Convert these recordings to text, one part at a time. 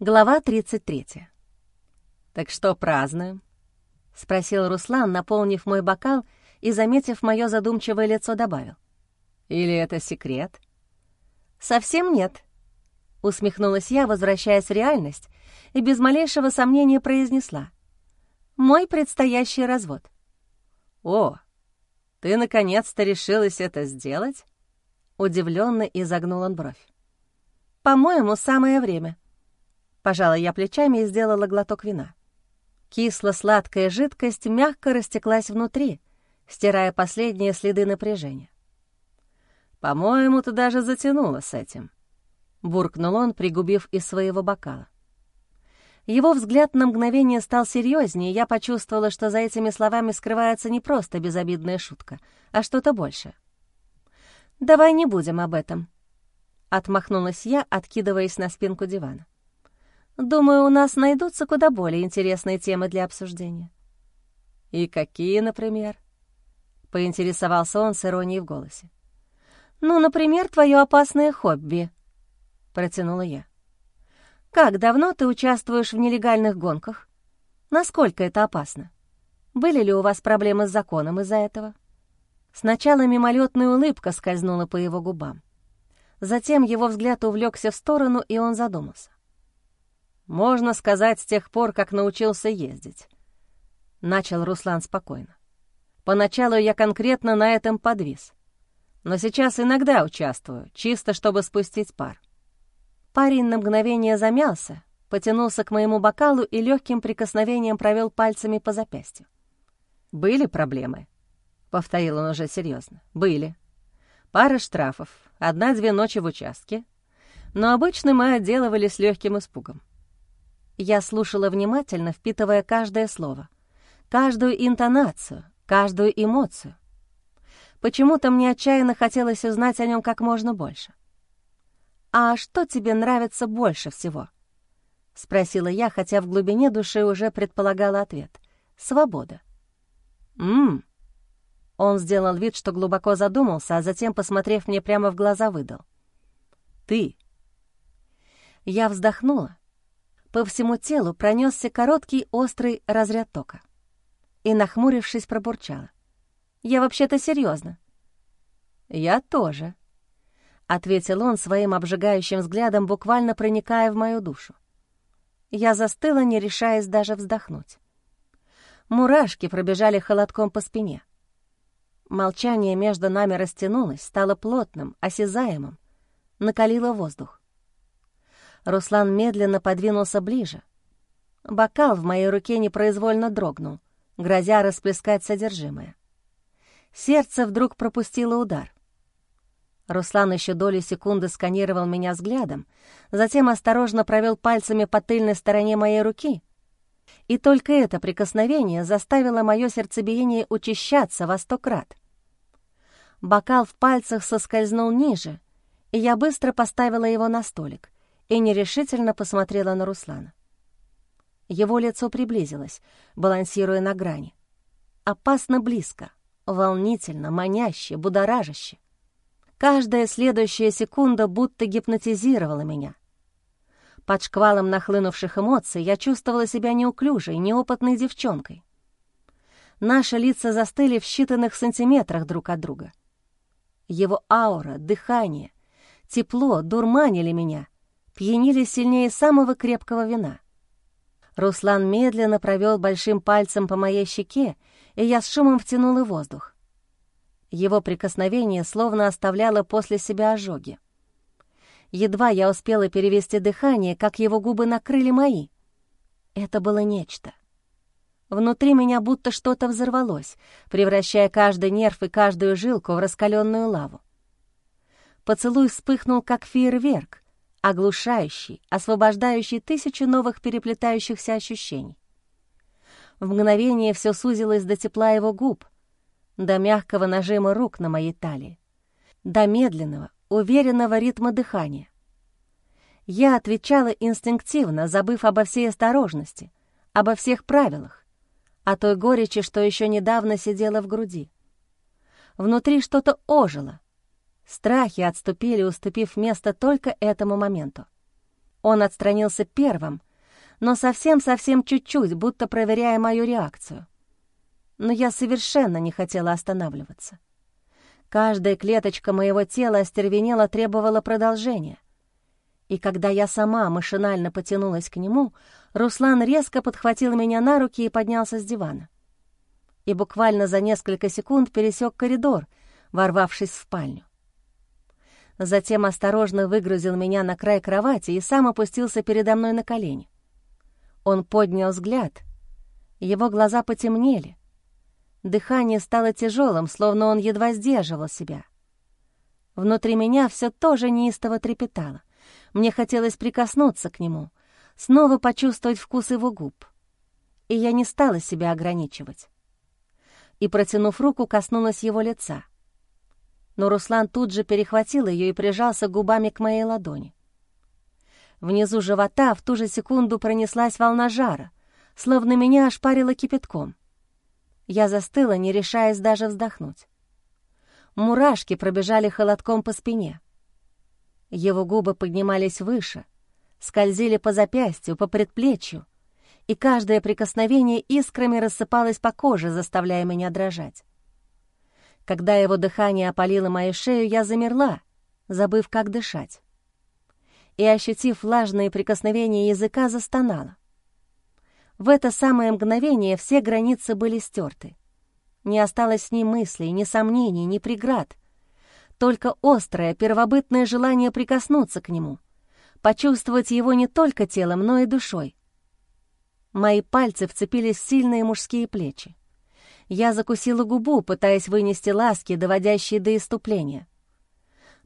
Глава 33. «Так что празднуем?» — спросил Руслан, наполнив мой бокал и, заметив мое задумчивое лицо, добавил. «Или это секрет?» «Совсем нет», — усмехнулась я, возвращаясь в реальность, и без малейшего сомнения произнесла. «Мой предстоящий развод». «О, ты наконец-то решилась это сделать?» Удивленно изогнул он бровь. «По-моему, самое время». Пожала я плечами и сделала глоток вина. Кисло-сладкая жидкость мягко растеклась внутри, стирая последние следы напряжения. «По-моему, ты даже затянула с этим», — буркнул он, пригубив из своего бокала. Его взгляд на мгновение стал серьезнее, и я почувствовала, что за этими словами скрывается не просто безобидная шутка, а что-то большее. «Давай не будем об этом», — отмахнулась я, откидываясь на спинку дивана. «Думаю, у нас найдутся куда более интересные темы для обсуждения». «И какие, например?» — поинтересовался он с иронией в голосе. «Ну, например, твое опасное хобби», — протянула я. «Как давно ты участвуешь в нелегальных гонках? Насколько это опасно? Были ли у вас проблемы с законом из-за этого?» Сначала мимолетная улыбка скользнула по его губам. Затем его взгляд увлекся в сторону, и он задумался. «Можно сказать, с тех пор, как научился ездить», — начал Руслан спокойно. «Поначалу я конкретно на этом подвис, но сейчас иногда участвую, чисто чтобы спустить пар». Парень на мгновение замялся, потянулся к моему бокалу и легким прикосновением провел пальцами по запястью. «Были проблемы?» — повторил он уже серьезно. «Были. Пара штрафов, одна-две ночи в участке. Но обычно мы отделывались легким испугом. Я слушала внимательно, впитывая каждое слово, каждую интонацию, каждую эмоцию. Почему-то мне отчаянно хотелось узнать о нем как можно больше. «А что тебе нравится больше всего?» — спросила я, хотя в глубине души уже предполагала ответ. «Свобода». «Ммм, он сделал вид, что глубоко задумался, а затем, посмотрев мне прямо в глаза, выдал. «Ты». Я вздохнула. По всему телу пронесся короткий острый разряд тока. И, нахмурившись, пробурчала. «Я вообще-то серьезно. «Я тоже», — ответил он своим обжигающим взглядом, буквально проникая в мою душу. Я застыла, не решаясь даже вздохнуть. Мурашки пробежали холодком по спине. Молчание между нами растянулось, стало плотным, осязаемым, накалило воздух. Руслан медленно подвинулся ближе. Бокал в моей руке непроизвольно дрогнул, грозя расплескать содержимое. Сердце вдруг пропустило удар. Руслан еще доли секунды сканировал меня взглядом, затем осторожно провел пальцами по тыльной стороне моей руки, и только это прикосновение заставило мое сердцебиение учащаться во сто крат. Бокал в пальцах соскользнул ниже, и я быстро поставила его на столик и нерешительно посмотрела на Руслана. Его лицо приблизилось, балансируя на грани. Опасно близко, волнительно, маняще, будоражаще. Каждая следующая секунда будто гипнотизировала меня. Под шквалом нахлынувших эмоций я чувствовала себя неуклюжей, неопытной девчонкой. Наши лица застыли в считанных сантиметрах друг от друга. Его аура, дыхание, тепло дурманили меня, пьянили сильнее самого крепкого вина. Руслан медленно провел большим пальцем по моей щеке, и я с шумом втянула воздух. Его прикосновение словно оставляло после себя ожоги. Едва я успела перевести дыхание, как его губы накрыли мои. Это было нечто. Внутри меня будто что-то взорвалось, превращая каждый нерв и каждую жилку в раскаленную лаву. Поцелуй вспыхнул, как фейерверк, оглушающий, освобождающий тысячу новых переплетающихся ощущений. В мгновение все сузилось до тепла его губ, до мягкого нажима рук на моей талии, до медленного, уверенного ритма дыхания. Я отвечала инстинктивно, забыв обо всей осторожности, обо всех правилах, о той горечи, что еще недавно сидела в груди. Внутри что-то ожило. Страхи отступили, уступив место только этому моменту. Он отстранился первым, но совсем-совсем чуть-чуть, будто проверяя мою реакцию. Но я совершенно не хотела останавливаться. Каждая клеточка моего тела остервенела требовала продолжения. И когда я сама машинально потянулась к нему, Руслан резко подхватил меня на руки и поднялся с дивана. И буквально за несколько секунд пересек коридор, ворвавшись в спальню. Затем осторожно выгрузил меня на край кровати и сам опустился передо мной на колени. Он поднял взгляд. Его глаза потемнели. Дыхание стало тяжелым, словно он едва сдерживал себя. Внутри меня все тоже неистово трепетало. Мне хотелось прикоснуться к нему, снова почувствовать вкус его губ. И я не стала себя ограничивать. И, протянув руку, коснулась его лица. Но Руслан тут же перехватил ее и прижался губами к моей ладони. Внизу живота в ту же секунду пронеслась волна жара, словно меня ошпарило кипятком. Я застыла, не решаясь даже вздохнуть. Мурашки пробежали холодком по спине. Его губы поднимались выше, скользили по запястью, по предплечью, и каждое прикосновение искрами рассыпалось по коже, заставляя меня дрожать. Когда его дыхание опалило мою шею, я замерла, забыв, как дышать и, ощутив влажные прикосновения языка, застонала. В это самое мгновение все границы были стерты. Не осталось ни мыслей, ни сомнений, ни преград. Только острое, первобытное желание прикоснуться к нему, почувствовать его не только телом, но и душой. Мои пальцы вцепились в сильные мужские плечи. Я закусила губу, пытаясь вынести ласки, доводящие до иступления —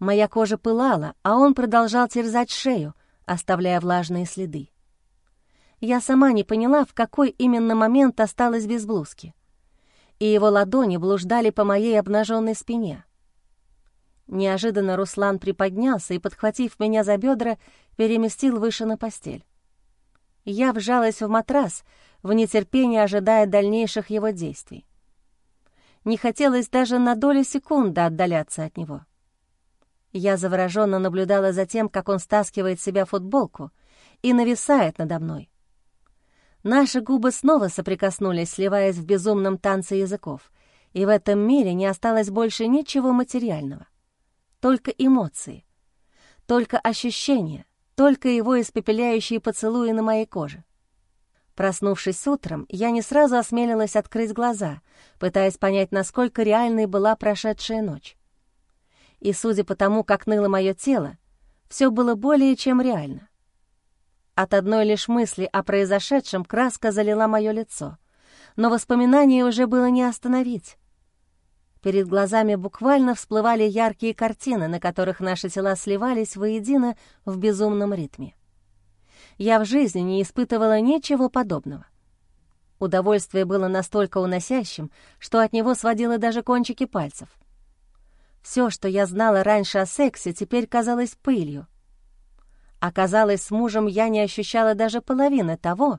Моя кожа пылала, а он продолжал терзать шею, оставляя влажные следы. Я сама не поняла, в какой именно момент осталась без блузки. И его ладони блуждали по моей обнаженной спине. Неожиданно Руслан приподнялся и, подхватив меня за бедра, переместил выше на постель. Я вжалась в матрас, в нетерпении ожидая дальнейших его действий. Не хотелось даже на долю секунды отдаляться от него. Я завороженно наблюдала за тем, как он стаскивает себя футболку и нависает надо мной. Наши губы снова соприкоснулись, сливаясь в безумном танце языков, и в этом мире не осталось больше ничего материального. Только эмоции, только ощущения, только его испепеляющие поцелуи на моей коже. Проснувшись утром, я не сразу осмелилась открыть глаза, пытаясь понять, насколько реальной была прошедшая ночь и, судя по тому, как ныло мое тело, все было более чем реально. От одной лишь мысли о произошедшем краска залила мое лицо, но воспоминания уже было не остановить. Перед глазами буквально всплывали яркие картины, на которых наши тела сливались воедино в безумном ритме. Я в жизни не испытывала ничего подобного. Удовольствие было настолько уносящим, что от него сводило даже кончики пальцев — все, что я знала раньше о сексе, теперь казалось пылью. Оказалось, с мужем я не ощущала даже половины того,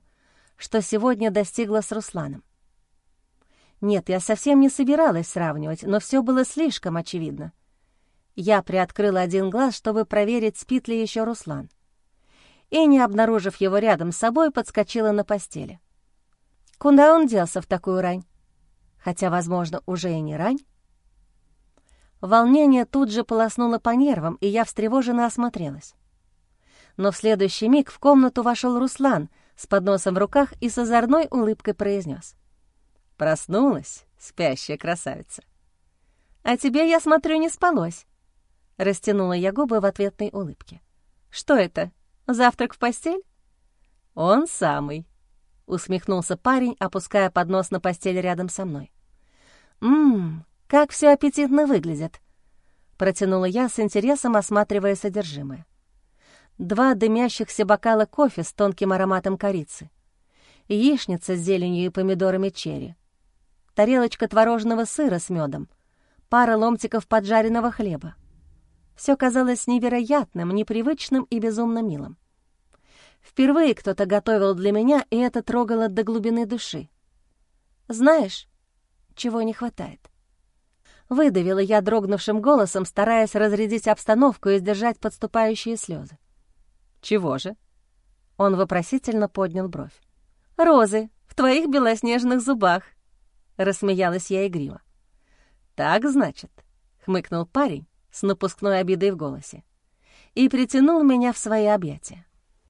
что сегодня достигла с Русланом. Нет, я совсем не собиралась сравнивать, но все было слишком очевидно. Я приоткрыла один глаз, чтобы проверить, спит ли еще Руслан. И, не обнаружив его рядом с собой, подскочила на постели. Куда он делся в такую рань? Хотя, возможно, уже и не рань. Волнение тут же полоснуло по нервам, и я встревоженно осмотрелась. Но в следующий миг в комнату вошел Руслан с подносом в руках и с озорной улыбкой произнес. «Проснулась, спящая красавица». «А тебе, я смотрю, не спалось», — растянула я губы в ответной улыбке. «Что это, завтрак в постель?» «Он самый», — усмехнулся парень, опуская поднос на постель рядом со мной. «Ммм, как все аппетитно выглядит!» Протянула я с интересом, осматривая содержимое. Два дымящихся бокала кофе с тонким ароматом корицы, яичница с зеленью и помидорами черри, тарелочка творожного сыра с медом, пара ломтиков поджаренного хлеба. Все казалось невероятным, непривычным и безумно милым. Впервые кто-то готовил для меня, и это трогало до глубины души. Знаешь, чего не хватает? Выдавила я дрогнувшим голосом, стараясь разрядить обстановку и сдержать подступающие слезы. «Чего же?» Он вопросительно поднял бровь. «Розы в твоих белоснежных зубах!» — рассмеялась я игриво. «Так, значит?» — хмыкнул парень с напускной обидой в голосе и притянул меня в свои объятия.